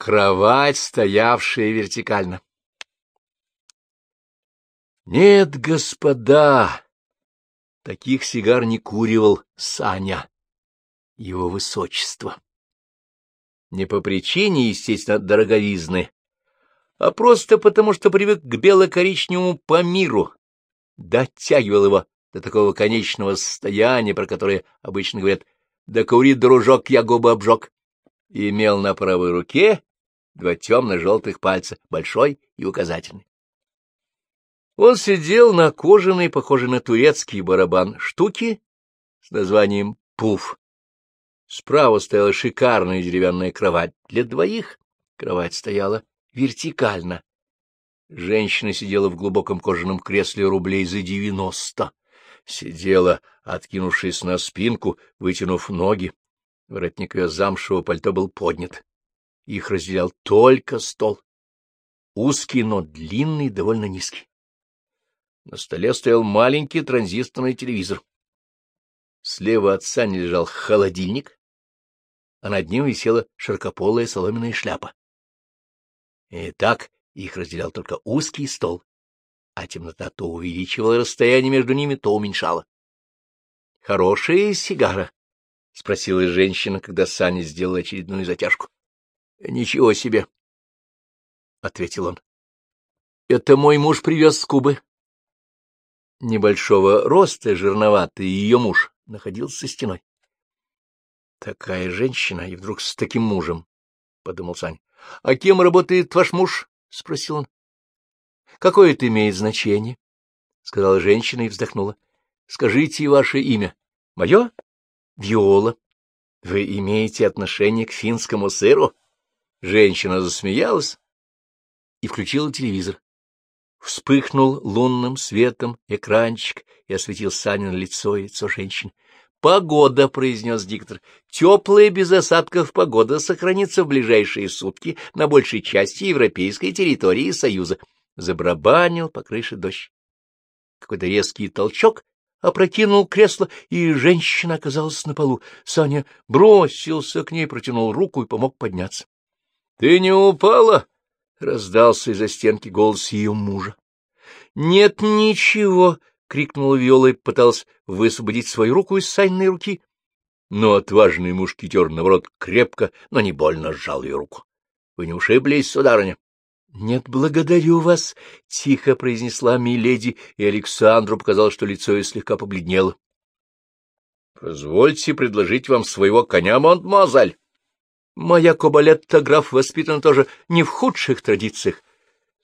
Кровать, стоявшая вертикально. Нет, господа, таких сигар не куривал Саня, его высочество. Не по причине, естественно, дороговизны, а просто потому, что привык к бело-коричневому по миру, дотягивал его до такого конечного состояния, про которое обычно говорят «Да кури, дружок, я губы обжег», имел на правой руке два темно-желтых пальца, большой и указательный. Он сидел на кожаной, похожей на турецкий барабан, штуки с названием «Пуф». Справа стояла шикарная деревянная кровать для двоих. Кровать стояла вертикально. Женщина сидела в глубоком кожаном кресле рублей за девяносто. Сидела, откинувшись на спинку, вытянув ноги. Воротник ее замшевого пальто был поднят. Их разделял только стол. Узкий, но длинный, довольно низкий. На столе стоял маленький транзисторный телевизор. Слева от Сани лежал холодильник, а над ним висела широкополая соломенная шляпа. И так их разделял только узкий стол, а темнота то увеличивала расстояние между ними, то уменьшала. — Хорошая сигара? — спросила женщина, когда Саня сделал очередную затяжку. — Ничего себе! — ответил он. — Это мой муж привез с Кубы. Небольшого роста, жирноватый, ее муж находился стеной. — Такая женщина, и вдруг с таким мужем, — подумал Саня. — А кем работает ваш муж? — спросил он. — Какое это имеет значение? — сказала женщина и вздохнула. — Скажите ваше имя. — Мое? — Виола. — Вы имеете отношение к финскому сыру? Женщина засмеялась и включила телевизор. Вспыхнул лунным светом экранчик и осветил Санин лицо и лицо женщины. «Погода», — произнес диктор, — «теплая, без осадков погода сохранится в ближайшие сутки на большей части европейской территории Союза». Забрабанил по крыше дождь. Какой-то резкий толчок опрокинул кресло, и женщина оказалась на полу. Саня бросился к ней, протянул руку и помог подняться. — Ты не упала? — раздался из-за стенки голос ее мужа. — Нет, ничего, — крикнула Виола и пыталась высвободить свою руку из Саниной руки. Но отважный мушкетер, наоборот, крепко, но не больно сжал ее руку. — Вы не ушиблись, сударыня? — Нет, благодарю вас, — тихо произнесла миледи, и Александру показалось, что лицо ее слегка побледнело. — Позвольте предложить вам своего коня, Монтмазаль. Моя кобалетта, граф, воспитана тоже не в худших традициях.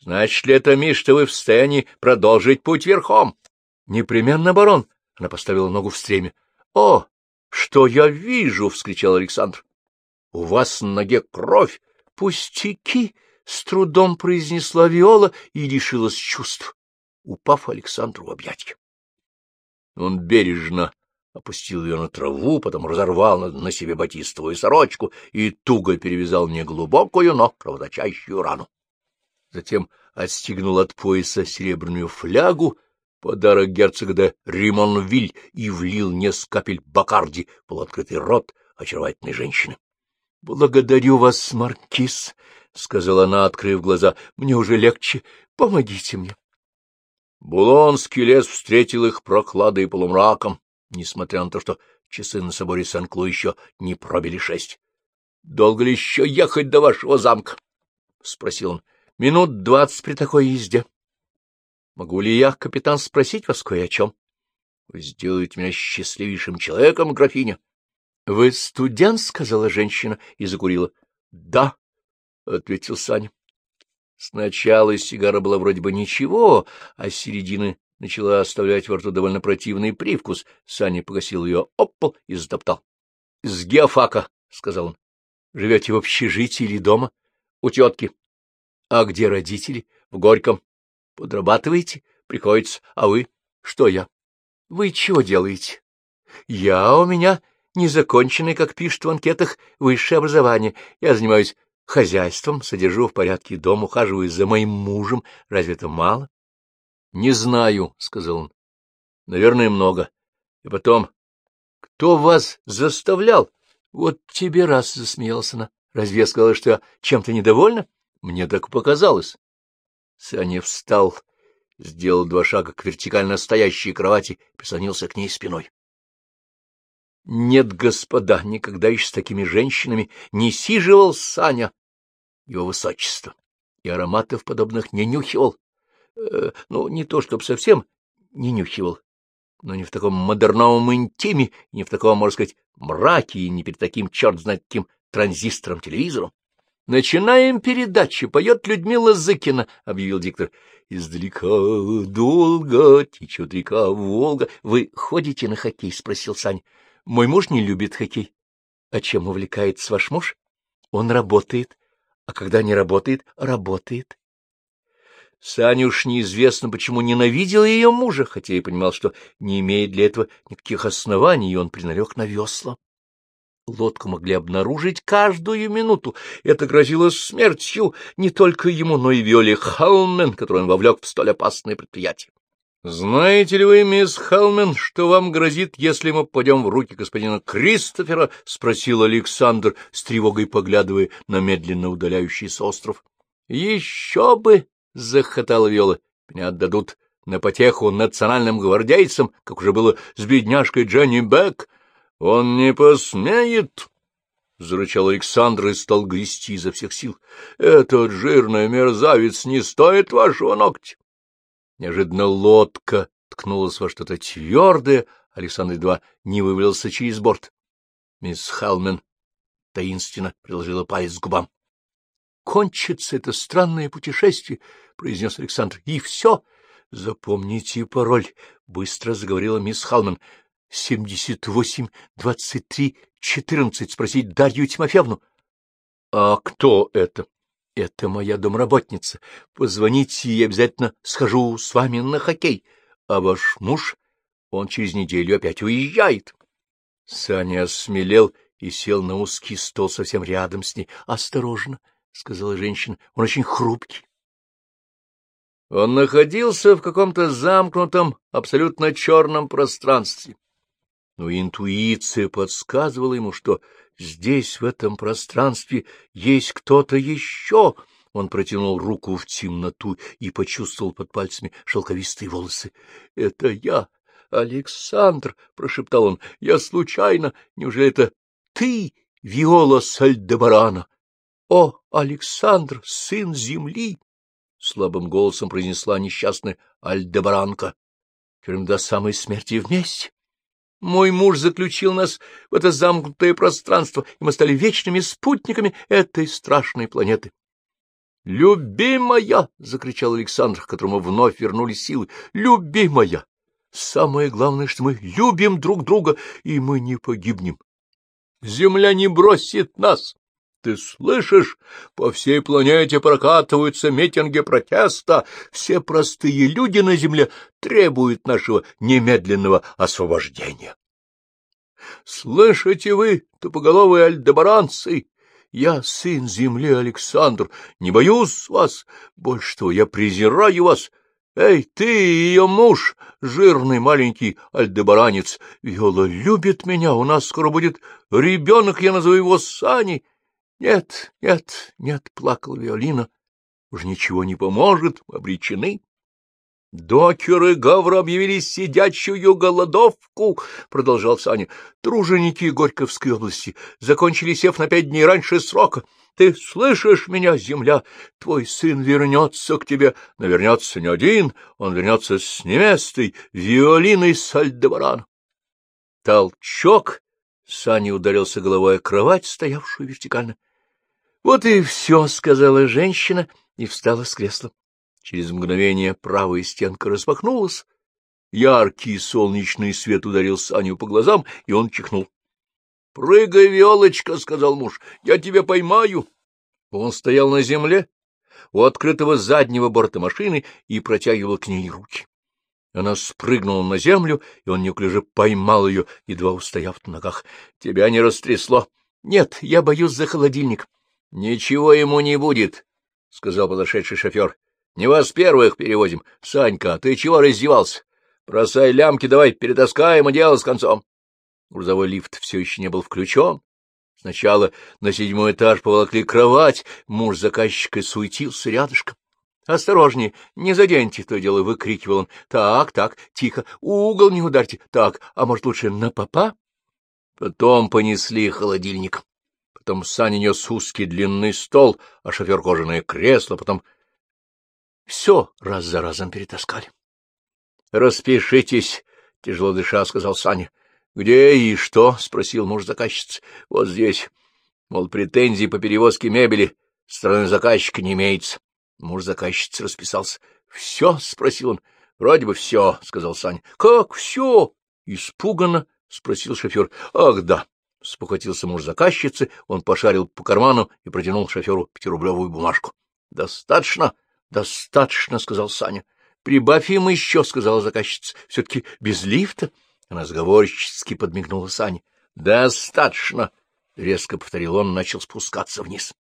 Значит ли это, мисс, что вы в состоянии продолжить путь верхом? — Непременно, барон. Она поставила ногу в стреме. — О, что я вижу! — вскричал Александр. — У вас на ноге кровь! Пустяки! — с трудом произнесла Виола и лишилась чувств, упав Александру в объятья. Он бережно опустил ее на траву, потом разорвал на, на себе батистовую сорочку и туго перевязал неглубокую, но кровоточащую рану. Затем отстегнул от пояса серебряную флягу, подарок герцога де Римонвиль, и влил несколько капель бакарди в полуоткрытый рот очаровательной женщины. — Благодарю вас, маркиз, — сказала она, открыв глаза. — Мне уже легче. Помогите мне. Булонский лес встретил их прохладой и полумраком, несмотря на то, что часы на соборе Сен-Клу еще не пробили шесть. — Долго ли еще ехать до вашего замка? — спросил он. — Минут двадцать при такой езде. Могу ли я, капитан, спросить вас кое о чем? Вы сделаете меня счастливейшим человеком, графиня. — Вы студент? — сказала женщина и закурила. — Да, — ответил Саня. Сначала сигара была вроде бы ничего, а с середины начала оставлять во рту довольно противный привкус. Саня погасил ее об и затоптал. — С геофака, — сказал он. — Живете в общежитии или дома? — У тетки. — А где родители? — В Горьком. Подрабатываете? Приходится. А вы? Что я? Вы чего делаете? Я у меня незаконченный, как пишут в анкетах, высшее образование. Я занимаюсь хозяйством, содержу в порядке дом, ухаживаю за моим мужем. Разве это мало? — Не знаю, — сказал он. — Наверное, много. И потом, кто вас заставлял? Вот тебе раз, — засмеялась она. Разве я сказала, что я чем-то недовольна? Мне так показалось. Саня встал, сделал два шага к вертикально стоящей кровати и прислонился к ней спиной. Нет, господа, никогда еще с такими женщинами не сиживал Саня, его высочество, и ароматов подобных не нюхивал. Э, ну, не то, чтобы совсем не нюхивал, но не в таком модерновом интиме, не в таком, можно сказать, мраке, и не перед таким черт знает каким транзистором-телевизором. «Начинаем передачу. Поет Людмила Зыкина», — объявил диктор. «Издалека долго течет река Волга». «Вы ходите на хоккей?» — спросил Сань. «Мой муж не любит хоккей». «А чем увлекается ваш муж?» «Он работает. А когда не работает, работает». Саня уж неизвестно, почему ненавидел ее мужа, хотя и понимал, что не имеет для этого никаких оснований, и он приналег на весла. Лодку могли обнаружить каждую минуту. Это грозило смертью не только ему, но и Виоле Халмен, которую он вовлек в столь опасное предприятие. — Знаете ли вы, мисс Халмен, что вам грозит, если мы пойдем в руки господина Кристофера? — спросил Александр, с тревогой поглядывая на медленно удаляющийся остров. — Еще бы! — захотала Виола. — Меня отдадут на потеху национальным гвардейцам, как уже было с бедняжкой Дженни Бек. — Он не посмеет! — зарычал Александр и стал грести изо всех сил. — Этот жирный мерзавец не стоит вашего ногтя. Неожиданно лодка ткнулась во что-то твердое, Александр едва не вывалился через борт. Мисс Халмен таинственно приложила палец к губам. — Кончится это странное путешествие, — произнес Александр, — и все. — Запомните пароль, — быстро заговорила мисс Халмен семьдесят восемь, двадцать три, четырнадцать, спросить Дарью Тимофеевну. — А кто это? — Это моя домработница. Позвоните, и обязательно схожу с вами на хоккей. А ваш муж, он через неделю опять уезжает. Саня осмелел и сел на узкий стол совсем рядом с ней. — Осторожно, — сказала женщина, — он очень хрупкий. Он находился в каком-то замкнутом, абсолютно черном пространстве но интуиция подсказывала ему, что здесь, в этом пространстве, есть кто-то еще. Он протянул руку в темноту и почувствовал под пальцами шелковистые волосы. — Это я, Александр, — прошептал он. — Я случайно. Неужели это ты, Виола Сальдебарана? — О, Александр, сын земли! — слабым голосом произнесла несчастная Альдебаранка. — Теперь до самой смерти вместе. Мой муж заключил нас в это замкнутое пространство, и мы стали вечными спутниками этой страшной планеты. «Любимая!» — закричал Александр, которому вновь вернулись силы. «Любимая! Самое главное, что мы любим друг друга, и мы не погибнем. Земля не бросит нас!» Ты слышишь? По всей планете прокатываются митинги протеста. Все простые люди на земле требуют нашего немедленного освобождения. Слышите вы, тупоголовые альдебаранцы? Я сын земли Александр, не боюсь вас, больше того, я презираю вас. Эй, ты ее муж, жирный маленький альдебаранец, Виола любит меня, у нас скоро будет ребенок, я назову его Саней. — Нет, нет, нет, — плакала Виолина, — уж ничего не поможет, обречены. — Докеры Гавра объявили сидячую голодовку, — продолжал Саня. — Труженики Горьковской области закончили сев на пять дней раньше срока. Ты слышишь меня, земля? Твой сын вернется к тебе, но вернется не один, он вернется с невестой, Виолиной Сальдебаран. Толчок! Саня ударился головой о кровать, стоявшую вертикально. Вот и все, — сказала женщина и встала с кресла. Через мгновение правая стенка распахнулась. Яркий солнечный свет ударил Саню по глазам, и он чихнул. — Прыгай, Виолочка, — сказал муж, — я тебя поймаю. Он стоял на земле у открытого заднего борта машины и протягивал к ней руки. Она спрыгнула на землю, и он неуклюже поймал ее, едва устояв на ногах. — Тебя не растрясло? — Нет, я боюсь за холодильник. — Ничего ему не будет, — сказал подошедший шофер. — Не вас первых перевозим. Санька, ты чего раздевался? Бросай лямки, давай перетаскаем и дело с концом. Грузовой лифт все еще не был включен. Сначала на седьмой этаж поволокли кровать, муж заказчика суетился рядышком. — Осторожнее, не заденьте, то дело, — выкрикивал он. — Так, так, тихо, угол не ударьте. Так, а может, лучше на попа? Потом понесли холодильник. Потом Саня нес узкий длинный стол, а шофер кожаное кресло, потом... Все раз за разом перетаскали. — Распишитесь, — тяжело дыша, — сказал Саня. — Где и что? — спросил муж заказчицы. — Вот здесь. Мол, претензий по перевозке мебели стороны заказчика не имеется. Муж заказчицы расписался. — Все? — спросил он. — Вроде бы все, — сказал Саня. — Как все? — испуганно спросил шофер. — Ах, да. — спохватился муж заказчицы, он пошарил по карману и протянул шоферу пятирублевую бумажку. — Достаточно? — Достаточно, — сказал Саня. — Прибавь им еще, — сказала заказчица. — Все-таки без лифта? Она сговорчески подмигнула Сане. — Достаточно, — резко повторил он, начал спускаться вниз.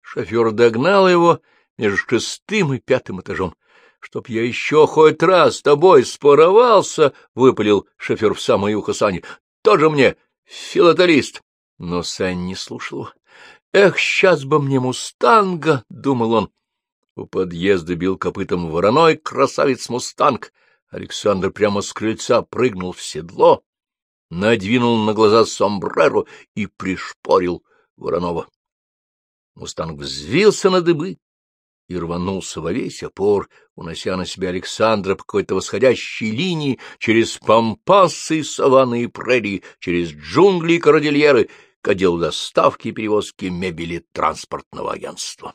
Шофер догнал его между шестым и пятым этажом. — Чтоб я еще хоть раз с тобой споровался, — выпалил шофер в самое ухо Сани. — Тоже мне филателист. Но Сань не слушал Эх, сейчас бы мне мустанга, — думал он. У подъезда бил копытом вороной красавец-мустанг. Александр прямо с крыльца прыгнул в седло, надвинул на глаза сомбреро и пришпорил Воронова. Мустанг взвился на дыбы, и рванулся во весь опор, унося на себя Александра по какой-то восходящей линии через пампасы, саванны и прерии, через джунгли и кордильеры к отделу доставки и перевозки мебели транспортного агентства.